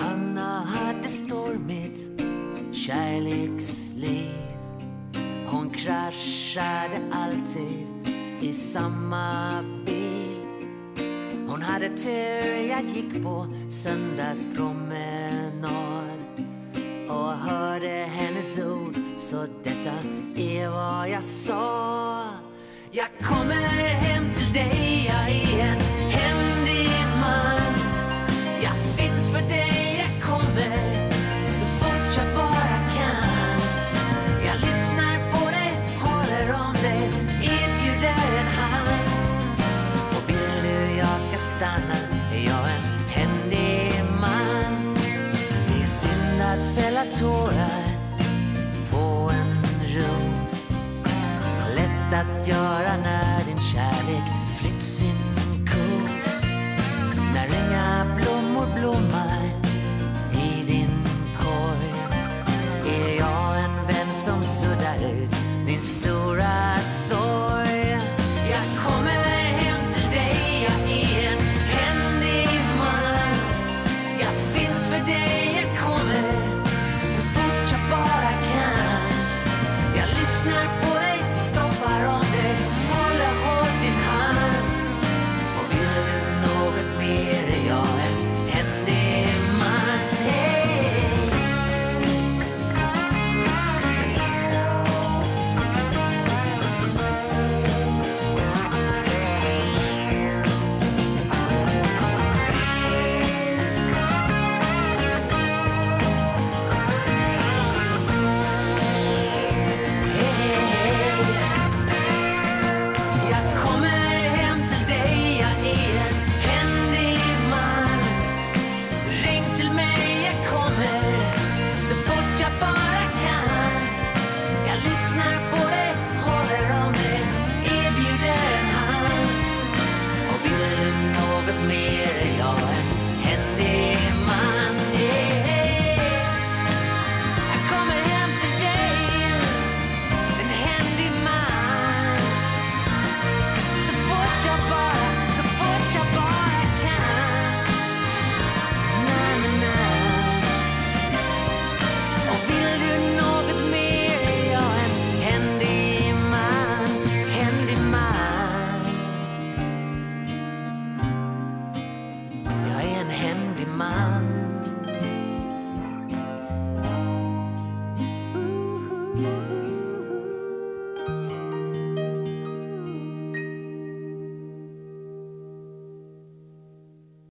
Anna hade stormigt kärleksliv. Hon kraschade alltid i samma bil. Hon hade tur, jag gick på söndagspromenad och hörde hennes ord, så detta är vad jag sa. Jag kommer hem tårar på en ros Lätt att göra när